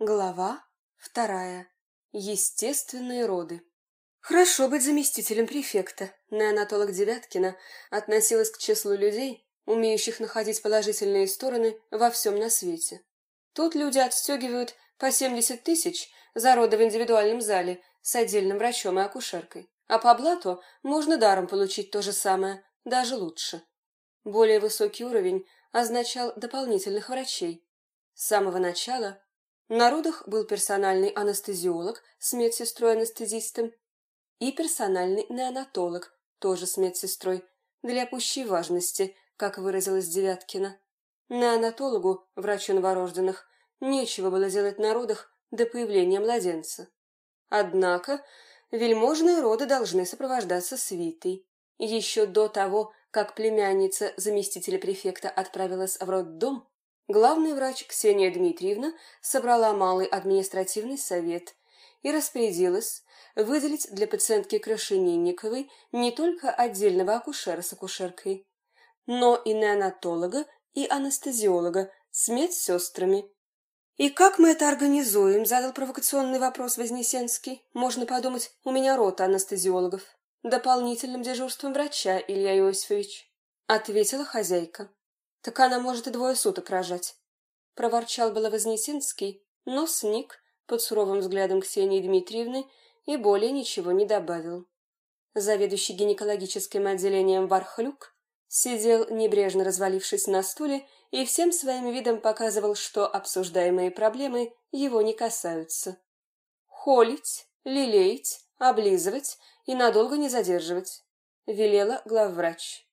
Глава вторая. Естественные роды. Хорошо быть заместителем префекта. Неонатолог Девяткина относилась к числу людей, умеющих находить положительные стороны во всем на свете. Тут люди отстегивают по 70 тысяч за роды в индивидуальном зале с отдельным врачом и акушеркой, а по блату можно даром получить то же самое, даже лучше. Более высокий уровень означал дополнительных врачей. С самого начала на родах был персональный анестезиолог с медсестрой-анестезистом и персональный неонатолог, тоже с медсестрой, для пущей важности, как выразилась Девяткина. Неонатологу, врачу новорожденных, нечего было делать на родах до появления младенца. Однако вельможные роды должны сопровождаться свитой. Еще до того, как племянница заместителя префекта отправилась в роддом, главный врач Ксения Дмитриевна собрала малый административный совет и распорядилась выделить для пациентки Крашенинниковой не только отдельного акушера с акушеркой, но и неонатолога и анестезиолога с медсестрами. «И как мы это организуем?» – задал провокационный вопрос Вознесенский. «Можно подумать, у меня рота анестезиологов. Дополнительным дежурством врача, Илья Иосифович», – ответила хозяйка. «Так она может и двое суток рожать», – проворчал было Вознесенский, но сник под суровым взглядом Ксении Дмитриевны и более ничего не добавил. Заведующий гинекологическим отделением Вархлюк сидел, небрежно развалившись на стуле, и всем своим видом показывал, что обсуждаемые проблемы его не касаются. «Холить, лелеять, облизывать и надолго не задерживать», — велела главврач.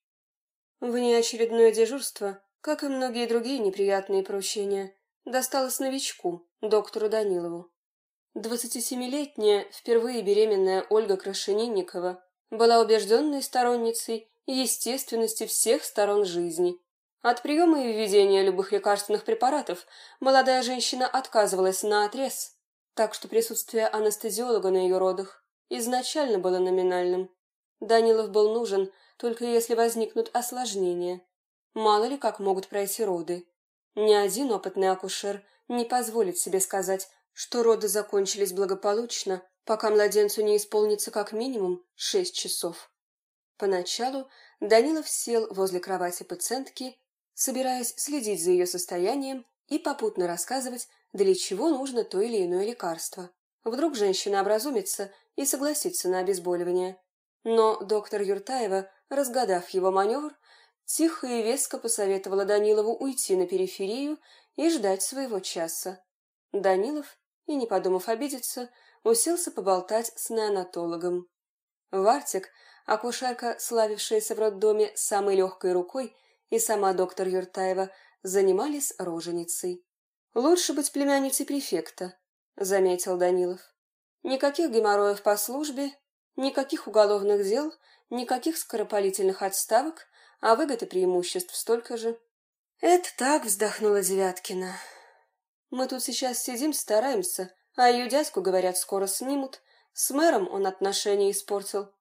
Внеочередное дежурство, как и многие другие неприятные поручения, досталось новичку, доктору Данилову. 27-летняя, впервые беременная Ольга Крашенинникова была убежденной сторонницей естественности всех сторон жизни. От приема и введения любых лекарственных препаратов молодая женщина отказывалась на отрез, так что присутствие анестезиолога на ее родах изначально было номинальным. Данилов был нужен, только если возникнут осложнения. Мало ли как могут пройти роды. Ни один опытный акушер не позволит себе сказать, что роды закончились благополучно, пока младенцу не исполнится как минимум шесть часов. Поначалу Данилов сел возле кровати пациентки, собираясь следить за ее состоянием и попутно рассказывать, для чего нужно то или иное лекарство. Вдруг женщина образумится и согласится на обезболивание. Но доктор Юртаева, разгадав его маневр, тихо и веско посоветовала Данилову уйти на периферию и ждать своего часа. Данилов, и не подумав обидеться, уселся поболтать с неонатологом. Вартик, акушерка, славившаяся в роддоме самой легкой рукой, и сама доктор Юртаева занимались роженицей. «Лучше быть племянницей префекта», — заметил Данилов. «Никаких геморроев по службе, никаких уголовных дел, никаких скоропалительных отставок, а выгод и преимуществ столько же. «Это так», — вздохнула Девяткина. «Мы тут сейчас сидим, стараемся, а ее дядьку, говорят, скоро снимут. С мэром он отношения испортил.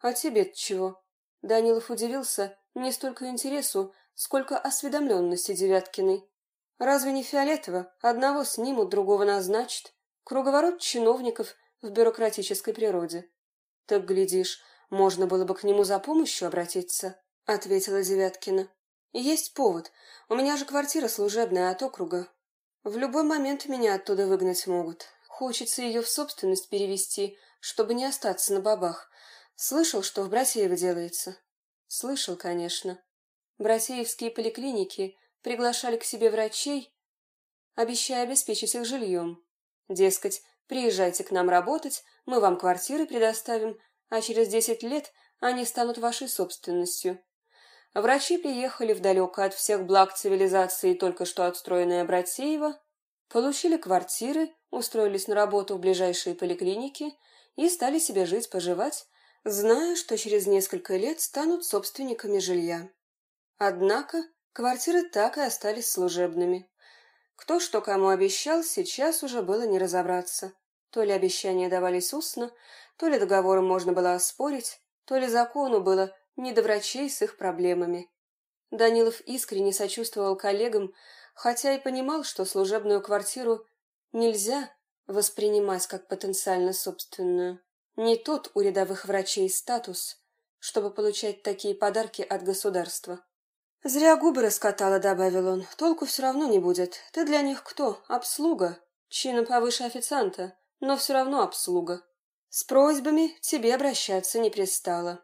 А тебе чего?» Данилов удивился не столько интересу, сколько осведомленности Девяткиной. «Разве не фиолетово? Одного снимут, другого назначат. Круговорот чиновников в бюрократической природе. Так, глядишь, можно было бы к нему за помощью обратиться», — ответила Девяткина. Есть повод. У меня же квартира служебная от округа. В любой момент меня оттуда выгнать могут. Хочется ее в собственность перевести, чтобы не остаться на бабах. Слышал, что в Братеево делается? Слышал, конечно. Братеевские поликлиники приглашали к себе врачей, обещая обеспечить их жильем. Дескать, приезжайте к нам работать, мы вам квартиры предоставим, а через десять лет они станут вашей собственностью. Врачи приехали в далеко от всех благ цивилизации только что отстроенное Братеево, получили квартиры, устроились на работу в ближайшие поликлиники и стали себе жить-поживать, зная, что через несколько лет станут собственниками жилья. Однако квартиры так и остались служебными. Кто что кому обещал, сейчас уже было не разобраться. То ли обещания давались устно, то ли договором можно было оспорить, то ли закону было не до врачей с их проблемами. Данилов искренне сочувствовал коллегам, хотя и понимал, что служебную квартиру нельзя воспринимать как потенциально собственную. Не тот у рядовых врачей статус, чтобы получать такие подарки от государства. «Зря губы раскатала», — добавил он. «Толку все равно не будет. Ты для них кто? Обслуга. Чином повыше официанта, но все равно обслуга. С просьбами тебе обращаться не пристало».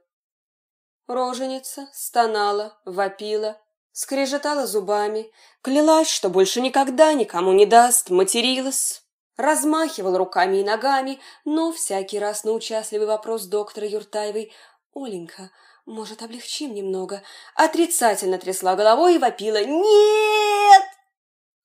Роженица стонала, вопила, скрежетала зубами, клялась, что больше никогда никому не даст, материлась, размахивала руками и ногами, но всякий раз на участливый вопрос доктора Юртаевой «Оленька, может, облегчим немного?» отрицательно трясла головой и вопила «Нет!».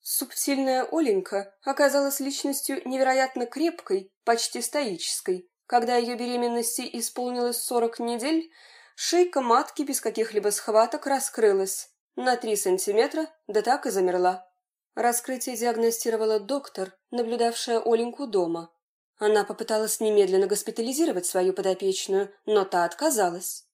Субтильная Оленька оказалась личностью невероятно крепкой, почти стоической. Когда ее беременности исполнилось сорок недель, шейка матки без каких-либо схваток раскрылась на три сантиметра, да так и замерла. Раскрытие диагностировала доктор, наблюдавшая Оленьку дома. Она попыталась немедленно госпитализировать свою подопечную, но та отказалась.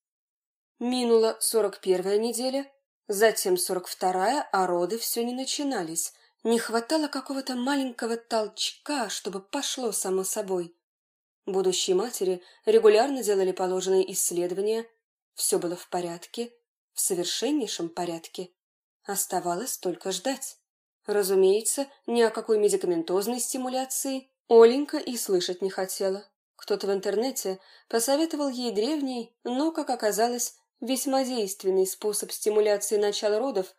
Минула сорок первая неделя, затем сорок вторая, а роды все не начинались. Не хватало какого-то маленького толчка, чтобы пошло само собой. Будущие матери регулярно делали положенные исследования. Все было в порядке, в совершеннейшем порядке. Оставалось только ждать. Разумеется, ни о какой медикаментозной стимуляции Оленька и слышать не хотела. Кто-то в интернете посоветовал ей древний, но, как оказалось, весьма действенный способ стимуляции начала родов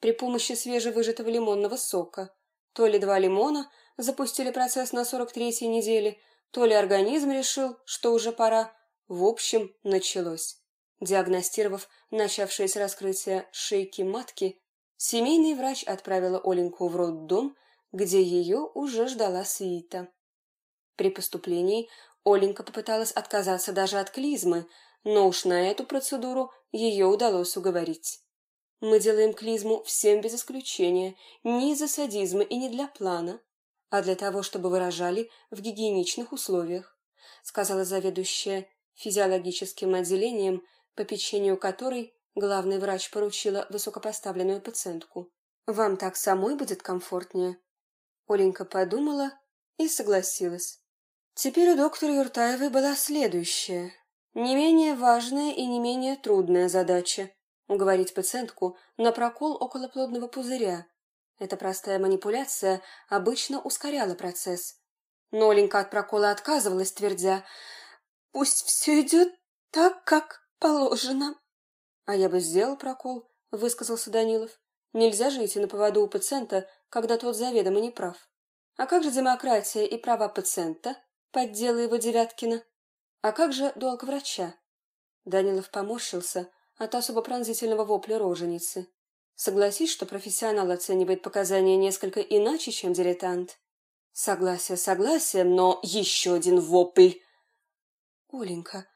при помощи свежевыжатого лимонного сока. То ли два лимона запустили процесс на 43-й неделе, то ли организм решил, что уже пора. В общем, началось. Диагностировав начавшееся раскрытие шейки матки, семейный врач отправила Оленьку в роддом, где ее уже ждала свита. При поступлении Оленька попыталась отказаться даже от клизмы, но уж на эту процедуру ее удалось уговорить. Мы делаем клизму всем без исключения, не из-за садизма и не для плана, а для того, чтобы выражали в гигиеничных условиях, сказала заведующая физиологическим отделением по печенью которой главный врач поручила высокопоставленную пациентку. «Вам так самой будет комфортнее?» Оленька подумала и согласилась. Теперь у доктора Юртаевой была следующая, не менее важная и не менее трудная задача – уговорить пациентку на прокол околоплодного пузыря. Эта простая манипуляция обычно ускоряла процесс. Но Оленька от прокола отказывалась, твердя «Пусть все идет так, как «Положено». «А я бы сделал прокол», — высказался Данилов. «Нельзя же идти на поводу у пациента, когда тот заведомо не прав. А как же демократия и права пациента?» — поддела его Девяткина. «А как же долг врача?» Данилов поморщился от особо пронзительного вопля роженицы. Согласись, что профессионал оценивает показания несколько иначе, чем дилетант. Согласие согласием, но еще один вопль. Оленька,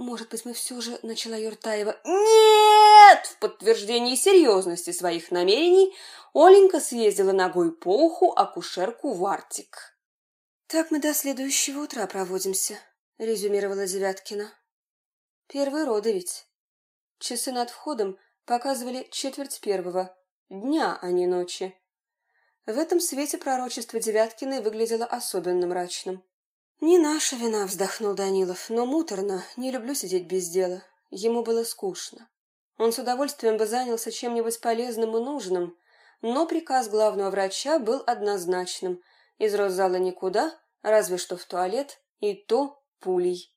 «Может быть, мы все же...» — начала Юртаева. «Нет!» В подтверждении серьезности своих намерений Оленька съездила ногой по уху акушерку в Артик. «Так мы до следующего утра проводимся», — резюмировала Девяткина. «Первые роды ведь». Часы над входом показывали четверть первого, дня, а не ночи. В этом свете пророчество Девяткиной выглядело особенно мрачным. «Не наша вина», — вздохнул Данилов, — «но муторно, не люблю сидеть без дела. Ему было скучно. Он с удовольствием бы занялся чем-нибудь полезным и нужным, но приказ главного врача был однозначным — из родзала никуда, разве что в туалет, и то пулей.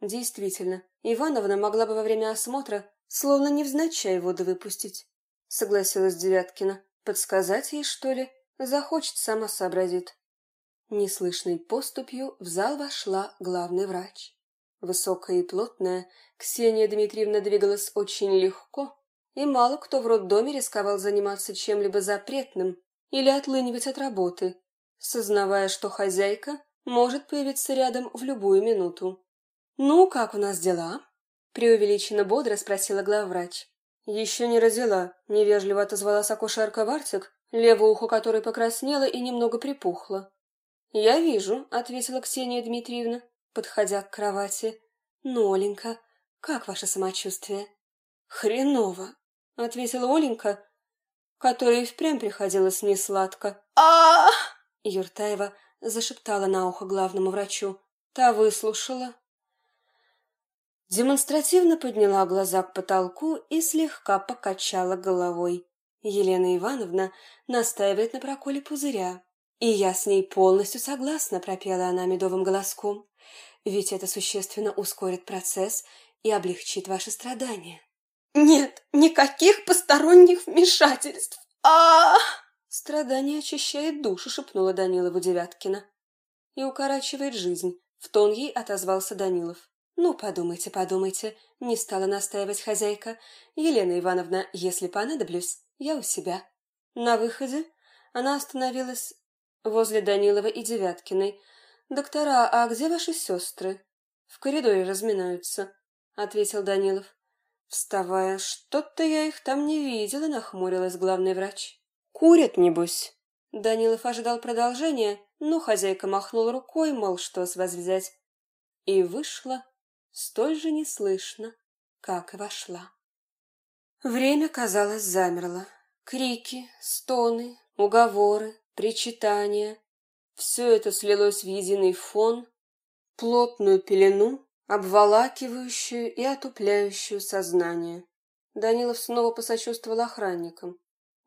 Действительно, Ивановна могла бы во время осмотра словно невзначай воду выпустить, согласилась Девяткина. Подсказать ей, что ли? Захочет, сама сообразит. Неслышной поступью в зал вошла главный врач. Высокая и плотная, Ксения Дмитриевна двигалась очень легко, и мало кто в роддоме рисковал заниматься чем-либо запретным или отлынивать от работы, сознавая, что хозяйка может появиться рядом в любую минуту. «Ну, как у нас дела?» – преувеличенно бодро спросила главврач. «Еще не родила», – невежливо отозвалась акушерка Вартик, левое ухо которой покраснело и немного припухло. «Я вижу», — ответила Ксения Дмитриевна, подходя к кровати. «Ну, Оленька, как ваше самочувствие?» «Хреново», — ответила Оленька, которой впрямь приходилось несладко. а Юртаева зашептала на ухо главному врачу. Та выслушала. Демонстративно подняла глаза к потолку и слегка покачала головой. Елена Ивановна настаивает на проколе пузыря. И я с ней полностью согласна, пропела она медовым голоском. Ведь это существенно ускорит процесс и облегчит ваши страдания. Нет, никаких посторонних вмешательств. А, -а, -а, Страдание очищает душу, шепнула Данилову Девяткина. И укорачивает жизнь, в тон ей отозвался Данилов. «Ну, подумайте, подумайте», — не стала настаивать хозяйка. «Елена Ивановна, если понадоблюсь, я у себя». На выходе она остановилась возле Данилова и Девяткиной. «Доктора, а где ваши сестры?» «В коридоре разминаются», — ответил Данилов. Вставая, что-то я их там не видела, нахмурилась главный врач. «Курят, небось?» Данилов ожидал продолжения, но хозяйка махнула рукой, мол, что с вас взять. И вышла столь же неслышно, как и вошла. Время, казалось, замерло. Крики, стоны, уговоры, причитания — все это слилось в единый фон, плотную пелену, обволакивающую и отупляющую сознание. Данилов снова посочувствовал охранникам.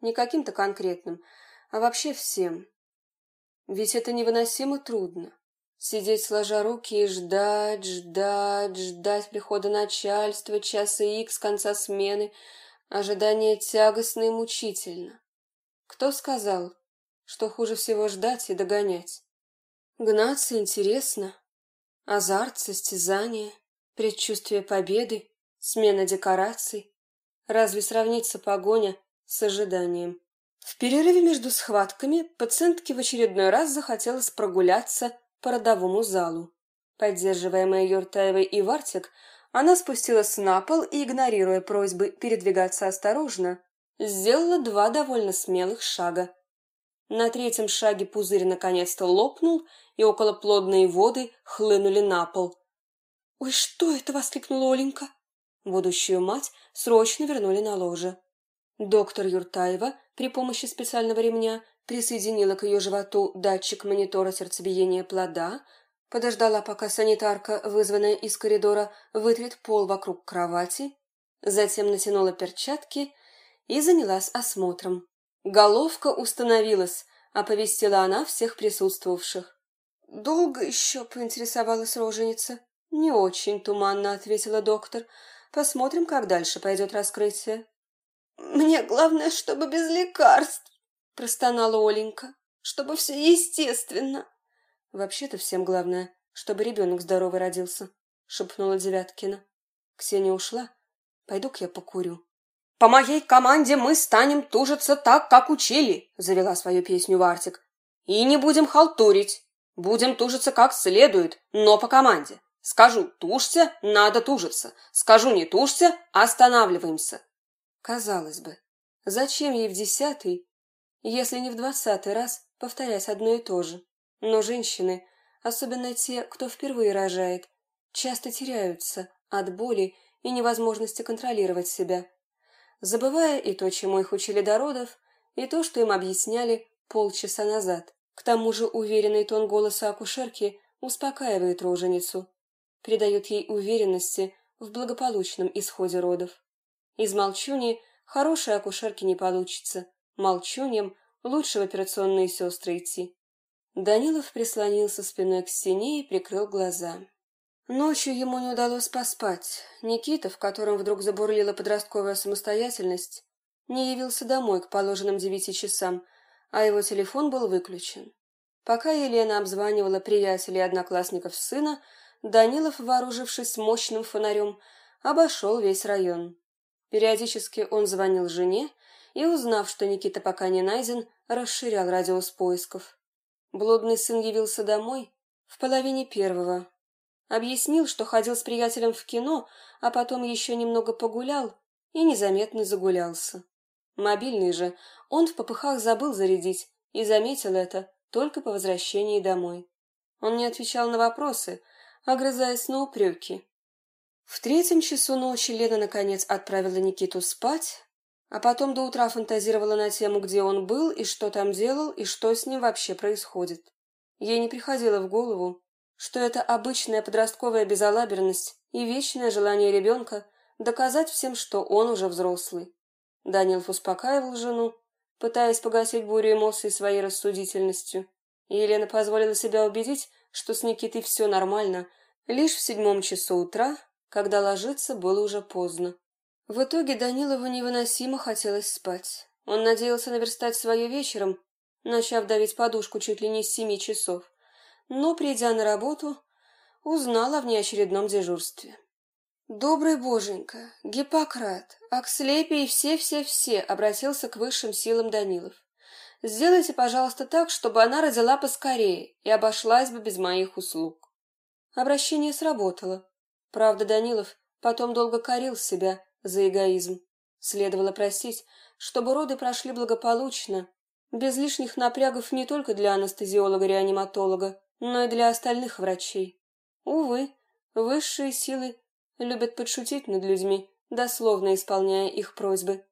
Не каким-то конкретным, а вообще всем. Ведь это невыносимо трудно. Сидеть сложа руки и ждать, ждать, ждать прихода начальства, часа икс, конца смены. Ожидание тягостно и мучительно. Кто сказал, что хуже всего ждать и догонять? Гнаться интересно. Азарт, состязание, предчувствие победы, смена декораций. Разве сравнится погоня с ожиданием? В перерыве между схватками пациентке в очередной раз захотелось прогуляться по родовому залу. Поддерживаемая Юртаевой и Вартик, она спустилась на пол и, игнорируя просьбы передвигаться осторожно, сделала два довольно смелых шага. На третьем шаге пузырь наконец-то лопнул, и около плодные воды хлынули на пол. «Ой, что это?» — воскликнула Оленька. Будущую мать срочно вернули на ложе. Доктор Юртаева при помощи специального ремня присоединила к ее животу датчик монитора сердцебиения плода, подождала, пока санитарка, вызванная из коридора, вытрет пол вокруг кровати, затем натянула перчатки и занялась осмотром. Головка установилась, оповестила она всех присутствовавших. «Долго еще?» — поинтересовалась роженица. «Не очень туманно», — ответила доктор. «Посмотрим, как дальше пойдет раскрытие». «Мне главное, чтобы без лекарств», — простонала Оленька. «Чтобы все естественно». «Вообще-то всем главное, чтобы ребенок здоровый родился», — шепнула Девяткина. Ксения ушла. «Пойду-ка я покурю». «По моей команде мы станем тужиться так, как учили», — завела свою песню Вартик. «И не будем халтурить. Будем тужиться как следует, но по команде. Скажу «тужься» — надо тужиться. Скажу «не тужься» — останавливаемся. Казалось бы, зачем ей в десятый, если не в двадцатый раз, повторять одно и то же? Но женщины, особенно те, кто впервые рожает, часто теряются от боли и невозможности контролировать себя, забывая и то, чему их учили до родов, и то, что им объясняли полчаса назад. К тому же уверенный тон голоса акушерки успокаивает роженицу, придает ей уверенности в благополучном исходе родов. Из молчуни хорошей акушерки не получится. Молчуньям лучше в операционные сестры идти. Данилов прислонился спиной к стене и прикрыл глаза. Ночью ему не удалось поспать. Никита, в котором вдруг забурлила подростковая самостоятельность, не явился домой к положенным девяти часам, а его телефон был выключен. Пока Елена обзванивала приятелей и одноклассников сына, Данилов, вооружившись мощным фонарем, обошел весь район. Периодически он звонил жене и, узнав, что Никита пока не найден, расширял радиус поисков. Блудный сын явился домой в половине первого. Объяснил, что ходил с приятелем в кино, а потом еще немного погулял и незаметно загулялся. Мобильный же он в попыхах забыл зарядить и заметил это только по возвращении домой. Он не отвечал на вопросы, огрызаясь на упреки, в третьем часу ночи Лена, наконец, отправила Никиту спать, а потом до утра фантазировала на тему, где он был и что там делал, и что с ним вообще происходит. Ей не приходило в голову, что это обычная подростковая безалаберность и вечное желание ребенка доказать всем, что он уже взрослый. Данилов успокаивал жену, пытаясь погасить бурю эмоций своей рассудительностью. И Елена позволила себя убедить, что с Никитой все нормально, лишь в седьмом часу утра, когда ложиться было уже поздно. В итоге Данилову невыносимо хотелось спать. Он надеялся наверстать свое вечером, начав давить подушку чуть ли не с семи часов, но, придя на работу, узнал о внеочередном дежурстве. «Добрый боженька, Гиппократ, Акслепий и все-все-все», — обратился к высшим силам Данилов. «Сделайте, пожалуйста, так, чтобы она родила поскорее и обошлась бы без моих услуг». Обращение сработало. Правда, Данилов потом долго корил себя за эгоизм. Следовало просить, чтобы роды прошли благополучно, без лишних напрягов не только для анестезиолога-реаниматолога, но и для остальных врачей. Увы, высшие силы любят подшутить над людьми, дословно исполняя их просьбы.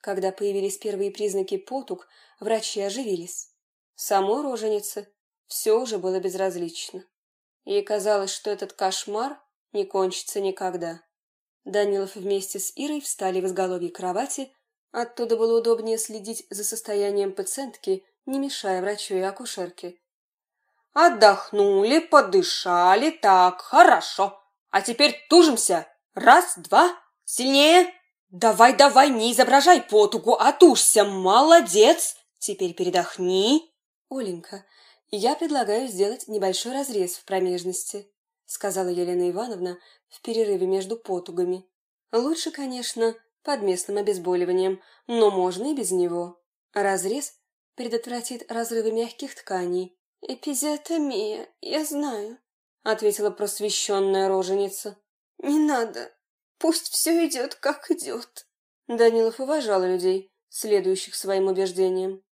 Когда появились первые признаки потуг, врачи оживились. Самой роженице все уже было безразлично. Ей казалось, что этот кошмар не кончится никогда. Данилов вместе с Ирой встали в изголовье кровати, оттуда было удобнее следить за состоянием пациентки, не мешая врачу и акушерке. «Отдохнули, подышали, так, хорошо. А теперь тужимся. Раз, два, сильнее. Давай, давай, не изображай потугу, а тужься. Молодец. Теперь передохни. Оленька, я предлагаю сделать небольшой разрез в промежности, сказала Елена Ивановна в перерыве между потугами. Лучше, конечно, под местным обезболиванием, но можно и без него. Разрез предотвратит разрывы мягких тканей. Эпизиотомия, я знаю ответила просвещенная роженица. Не надо. Пусть все идет, как идет. Данилов уважал людей, следующих своим убеждениям.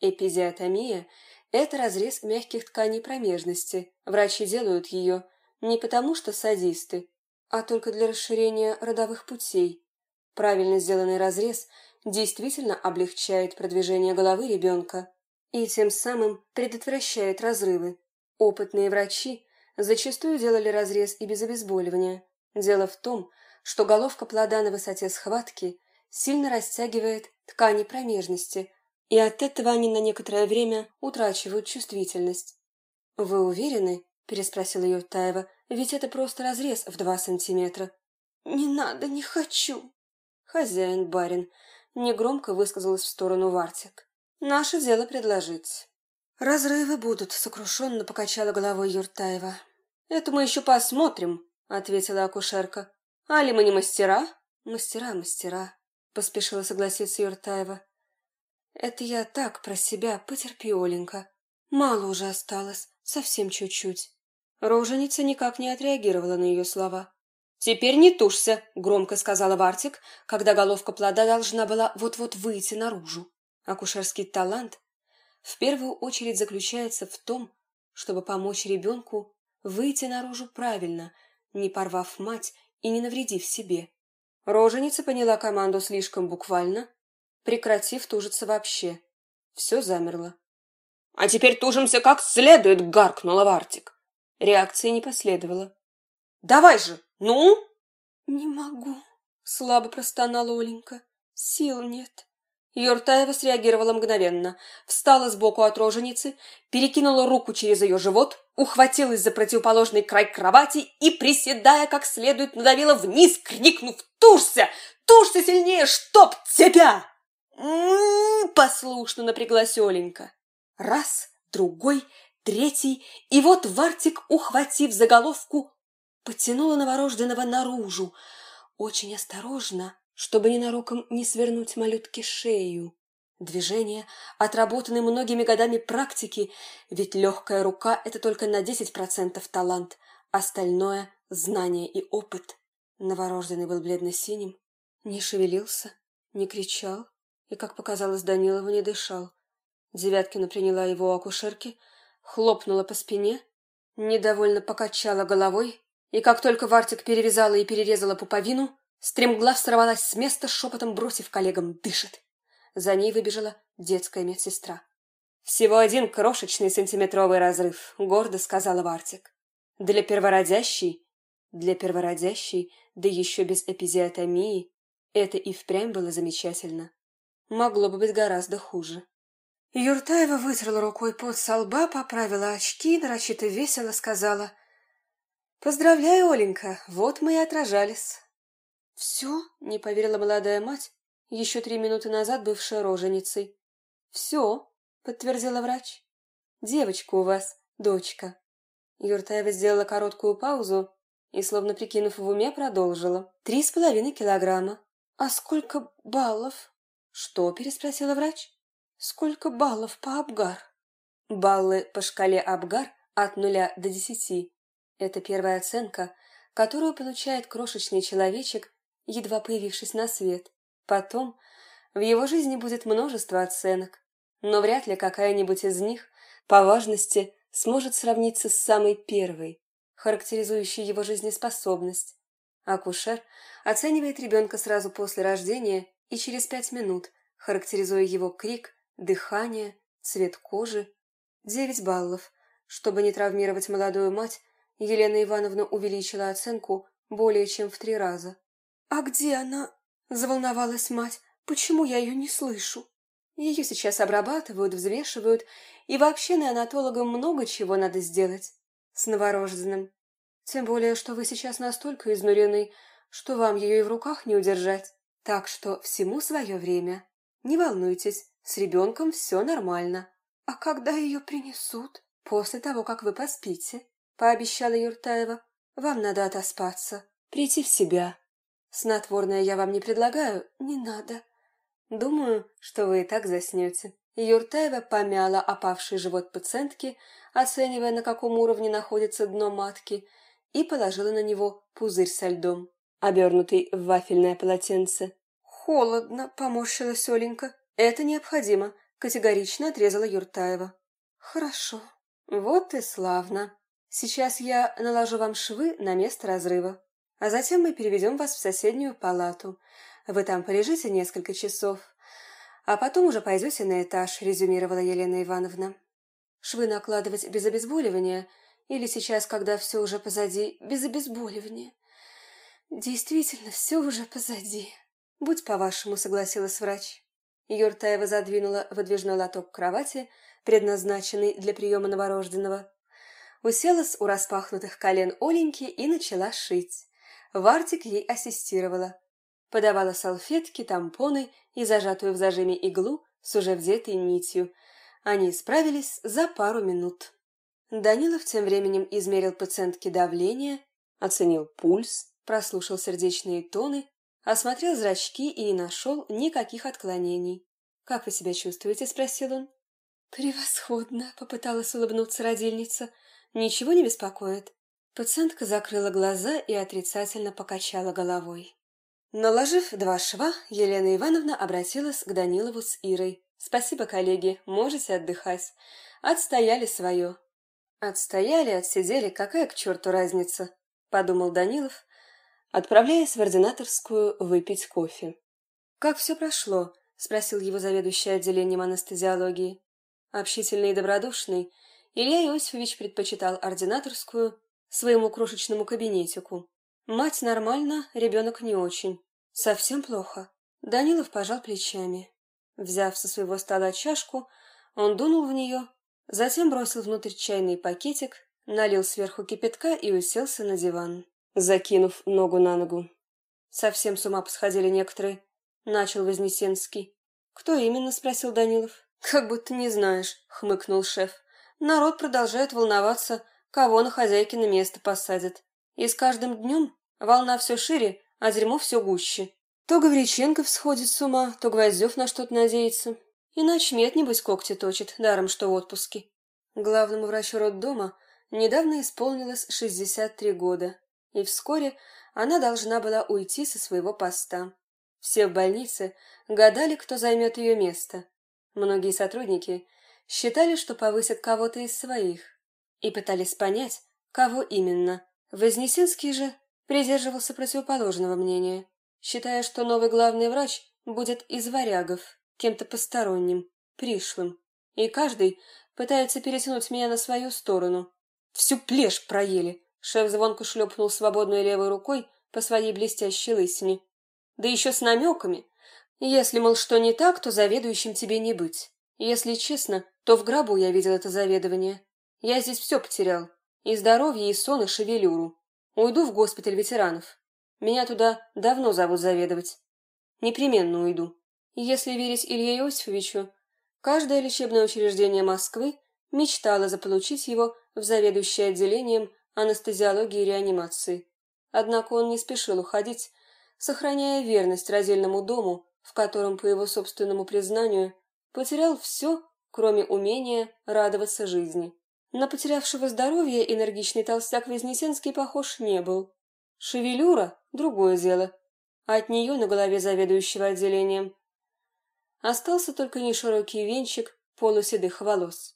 Эпизиотомия – это разрез мягких тканей промежности. Врачи делают ее не потому, что садисты, а только для расширения родовых путей. Правильно сделанный разрез действительно облегчает продвижение головы ребенка и тем самым предотвращает разрывы. Опытные врачи зачастую делали разрез и без обезболивания. Дело в том, что головка плода на высоте схватки сильно растягивает ткани промежности, и от этого они на некоторое время утрачивают чувствительность. «Вы уверены?» – переспросила ее Таева. «Ведь это просто разрез в два сантиметра». «Не надо, не хочу!» «Хозяин, барин», – негромко высказалась в сторону Вартик. «Наше дело предложить». «Разрывы будут», — сокрушенно покачала головой Юртаева. «Это мы еще посмотрим», — ответила акушерка. «Али мы не мастера?» «Мастера, мастера», — поспешила согласиться Юртаева. «Это я так про себя, потерпи, Оленька. Мало уже осталось, совсем чуть-чуть». Роженица никак не отреагировала на ее слова. «Теперь не тушься», — громко сказала Вартик, когда головка плода должна была вот-вот выйти наружу. Акушерский талант в первую очередь заключается в том, чтобы помочь ребенку выйти наружу правильно, не порвав мать и не навредив себе. Роженица поняла команду слишком буквально, прекратив тужиться вообще. Все замерло. «А теперь тужимся как следует!» — гаркнула Вартик. Реакции не последовало. «Давай же! Ну!» «Не могу!» — слабо простонала Оленька. «Сил нет!» Юртаева среагировала мгновенно, встала сбоку от роженицы, перекинула руку через ее живот, ухватилась за противоположный край кровати и, приседая как следует, надавила вниз, крикнув «Тушься! Тушься сильнее, чтоб тебя!» «М-м-м!» послушно напряглась Оленька. Раз, другой, третий, и вот Вартик, ухватив заголовку, потянула новорожденного наружу, очень осторожно, чтобы ненароком не свернуть малютке шею. Движения, отработанные многими годами практики, ведь легкая рука – это только на 10% талант, остальное – знание и опыт. Новорожденный был бледно-синим, не шевелился, не кричал и, как показалось Данилову, не дышал. Девяткина приняла его у акушерки, хлопнула по спине, недовольно покачала головой, и как только Вартик перевязала и перерезала пуповину, Стремглав сорвалась с места, шепотом бросив коллегам «дышит». За ней выбежала детская медсестра. Всего один крошечный сантиметровый разрыв, гордо сказала Вартик. Для первородящей, для первородящей, да еще без эпизиотомии, это и впрямь было замечательно. Могло бы быть гораздо хуже. Юртаева вытерла рукой пот со лба, поправила очки и нарочито весело сказала. «Поздравляю, Оленька, вот мы и отражались». «Все?» — не поверила молодая мать, еще три минуты назад бывшая роженицей. «Все», — подтвердила врач. «Девочка у вас, дочка». Юртаева сделала короткую паузу и, словно прикинув в уме, продолжила. «Три с половиной килограмма». «А сколько баллов?» «Что?» — переспросила врач. «Сколько баллов по Абгар?» Баллы по шкале Абгар от нуля до десяти. Это первая оценка, которую получает крошечный человечек, едва появившись на свет. Потом в его жизни будет множество оценок, но вряд ли какая-нибудь из них по важности сможет сравниться с самой первой, характеризующей его жизнеспособность. Акушер оценивает ребенка сразу после рождения и через пять минут, характеризуя его крик, дыхание, цвет кожи. Девять баллов. Чтобы не травмировать молодую мать, Елена Ивановна увеличила оценку более чем в три раза. «А где она?» – заволновалась мать. «Почему я ее не слышу?» Ее сейчас обрабатывают, взвешивают, и вообще неонатологам много чего надо сделать с новорожденным. Тем более, что вы сейчас настолько изнурены, что вам ее и в руках не удержать. Так что всему свое время. Не волнуйтесь, с ребенком все нормально. А когда ее принесут? После того, как вы поспите, пообещала Юртаева. Вам надо отоспаться, прийти в себя. Снотворное я вам не предлагаю, не надо. Думаю, что вы и так заснете. Юртаева помяла опавший живот пациентки, оценивая, на каком уровне находится дно матки, и положила на него пузырь со льдом, обернутый в вафельное полотенце. «Холодно», — поморщилась Оленька. «Это необходимо», — категорично отрезала Юртаева. «Хорошо». «Вот и славно. Сейчас я наложу вам швы на место разрыва, а затем мы переведем вас в соседнюю палату. Вы там полежите несколько часов, а потом уже пойдете на этаж», — резюмировала Елена Ивановна. «Швы накладывать без обезболивания или сейчас, когда все уже позади, без обезболивания?» «Действительно, все уже позади», — будь по-вашему», — согласилась врач. Юртаева задвинула выдвижной лоток кровати, предназначенный для приема новорожденного. Уселась у распахнутых колен Оленьки и начала шить. Вартик ей ассистировала. Подавала салфетки, тампоны и зажатую в зажиме иглу с уже взятой нитью. Они справились за пару минут. Данилов тем временем измерил пациентке давление, оценил пульс, прослушал сердечные тоны Осмотрел зрачки и не нашел никаких отклонений. «Как вы себя чувствуете?» – спросил он. «Превосходно!» – попыталась улыбнуться родильница. «Ничего не беспокоит?» Пациентка закрыла глаза и отрицательно покачала головой. Наложив два шва, Елена Ивановна обратилась к Данилову с Ирой. «Спасибо, коллеги, можете отдыхать. Отстояли свое». «Отстояли, отсидели, какая к черту разница?» – подумал Данилов, отправляясь в ординаторскую выпить кофе. «Как все прошло?» – спросил его заведующий отделением анестезиологии. Общительный и добродушный, Илья Иосифович предпочитал ординаторскую своему крошечному кабинетику. Мать нормально, ребенок не очень. Совсем плохо. Данилов пожал плечами. Взяв со своего стола чашку, он дунул в нее, затем бросил внутрь чайный пакетик, налил сверху кипятка и уселся на диван закинув ногу на ногу. Совсем с ума посходили некоторые, начал Вознесенский. Кто именно, спросил Данилов. Как будто не знаешь, хмыкнул шеф. Народ продолжает волноваться, кого на хозяйкино место посадят. И с каждым днем волна все шире, а дерьмо все гуще. То Гавриченков сходит с ума, то Гвоздев на что-то надеется. Иначе нет, небось, когти точит, даром что в отпуске. Главному врачу роддома недавно исполнилось 63 года и вскоре она должна была уйти со своего поста. Все в больнице гадали, кто займет ее место. Многие сотрудники считали, что повысят кого-то из своих, и пытались понять, кого именно. Вознесенский же придерживался противоположного мнения, считая, что новый главный врач будет из варягов, кем-то посторонним, пришлым. и каждый пытается перетянуть меня на свою сторону. Всю плешь проели. Шеф звонко шлепнул свободной левой рукой по своей блестящей лысине. Да еще с намеками. Если, мол, что не так, то заведующим тебе не быть. Если честно, то в гробу я видел это заведование. Я здесь все потерял. И здоровье, и сон, и шевелюру. Уйду в госпиталь ветеранов. Меня туда давно зовут заведовать. Непременно уйду. Если верить Илье Иосифовичу, каждое лечебное учреждение Москвы мечтало заполучить его в заведующее отделением анестезиологии и реанимации. Однако он не спешил уходить, сохраняя верность родильному дому, в котором, по его собственному признанию, потерял все, кроме умения радоваться жизни. На потерявшего здоровье энергичный толстяк Вознесенский похож не был. Шевелюра – другое дело. От нее на голове заведующего отделением остался только неширокий венчик полуседых волос.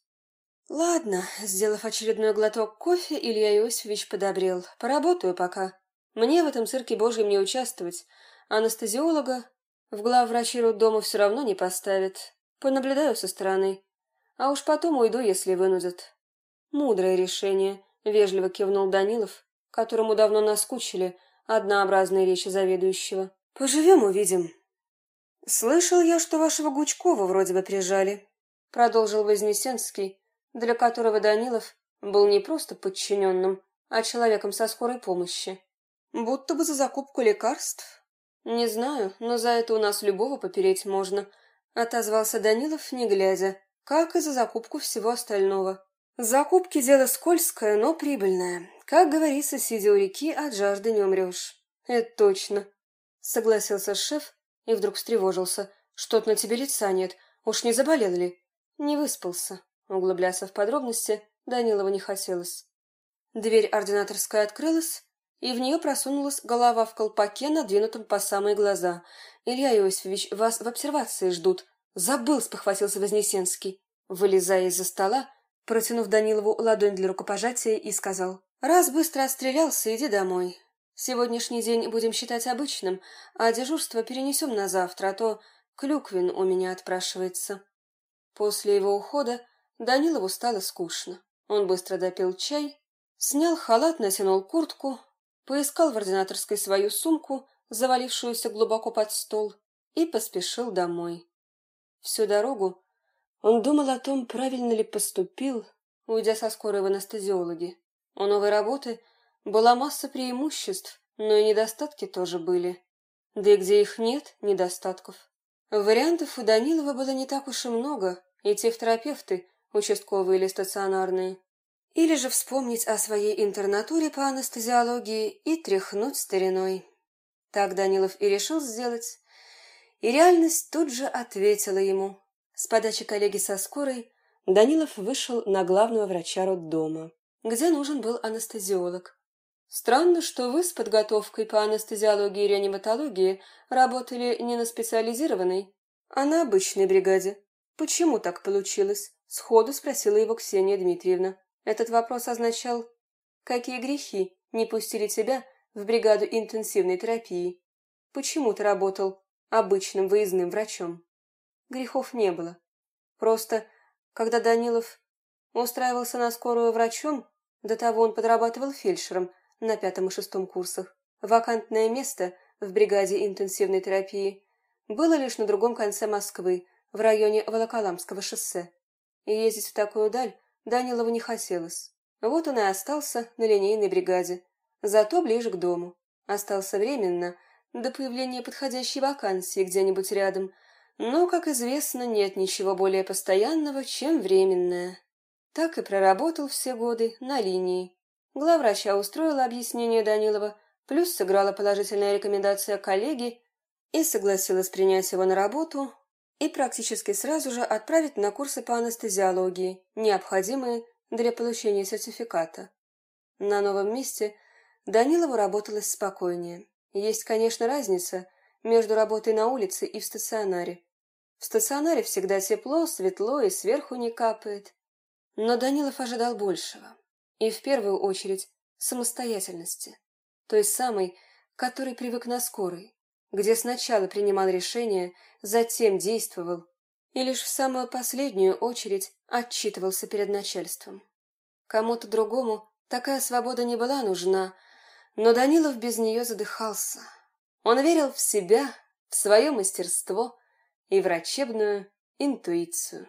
Ладно, сделав очередной глоток кофе, Илья Иосифович подобрел. Поработаю пока. Мне в этом цирке божьем не участвовать. Анестезиолога в главврачи роддома все равно не поставят. Понаблюдаю со стороны. А уж потом уйду, если вынудят. Мудрое решение, вежливо кивнул Данилов, которому давно наскучили однообразные речи заведующего. Поживем, увидим. Слышал я, что вашего Гучкова вроде бы прижали, продолжил Вознесенский, для которого Данилов был не просто подчиненным, а человеком со скорой помощи. Будто бы за закупку лекарств. Не знаю, но за это у нас любого попереть можно, отозвался Данилов, не глядя, как и за закупку всего остального. Закупки дело скользкое, но прибыльное. Как говорится, сидя у реки, от жажды не умрешь. Это точно, согласился шеф и вдруг встревожился. Что-то на тебе лица нет, уж не заболел ли? Не выспался. Углубляться в подробности Данилова не хотелось. Дверь ординаторская открылась, и в нее просунулась голова в колпаке, надвинутом по самые глаза. «Илья Иосифович, вас в обсервации ждут». «Забыл», — спохватился Вознесенский, вылезая из-за стола, протянув Данилову ладонь для рукопожатия и сказал, «Раз быстро отстрелялся, иди домой. Сегодняшний день будем считать обычным, а дежурство перенесем на завтра, а то Клюквин у меня отпрашивается». После его ухода Данилову стало скучно. Он быстро допил чай, снял халат, натянул куртку, поискал в ординаторской свою сумку, завалившуюся глубоко под стол, и поспешил домой. Всю дорогу он думал о том, правильно ли поступил, уйдя со скорой в анестезиологи. У новой работы была масса преимуществ, но и недостатки тоже были. Да и где их нет, недостатков. Вариантов у Данилова было не так уж и много, идти в терапевты участковые или стационарные, или же вспомнить о своей интернатуре по анестезиологии и тряхнуть стариной. Так Данилов и решил сделать, и реальность тут же ответила ему. С подачи коллеги со скорой Данилов вышел на главного врача роддома, где нужен был анестезиолог. Странно, что вы с подготовкой по анестезиологии и реаниматологии работали не на специализированной, а на обычной бригаде. Почему так получилось? Сходу спросила его Ксения Дмитриевна. Этот вопрос означал, какие грехи не пустили тебя в бригаду интенсивной терапии? Почему ты работал обычным выездным врачом? Грехов не было. Просто, когда Данилов устраивался на скорую врачом, до того он подрабатывал фельдшером на пятом и шестом курсах. Вакантное место в бригаде интенсивной терапии было лишь на другом конце Москвы, в районе Волоколамского шоссе и ездить в такую даль Данилову не хотелось. Вот он и остался на линейной бригаде, зато ближе к дому. Остался временно, до появления подходящей вакансии где-нибудь рядом, но, как известно, нет ничего более постоянного, чем временное. Так и проработал все годы на линии. Главврача устроила объяснение Данилова, плюс сыграла положительная рекомендация коллеги и согласилась принять его на работу и практически сразу же отправить на курсы по анестезиологии, необходимые для получения сертификата. На новом месте Данилову работалось спокойнее. Есть, конечно, разница между работой на улице и в стационаре. В стационаре всегда тепло, светло и сверху не капает. Но Данилов ожидал большего. И в первую очередь самостоятельности. Той самой, которой привык на скорой, где сначала принимал решения, затем действовал, и лишь в самую последнюю очередь отчитывался перед начальством. Кому-то другому такая свобода не была нужна, но Данилов без нее задыхался. Он верил в себя, в свое мастерство и врачебную интуицию.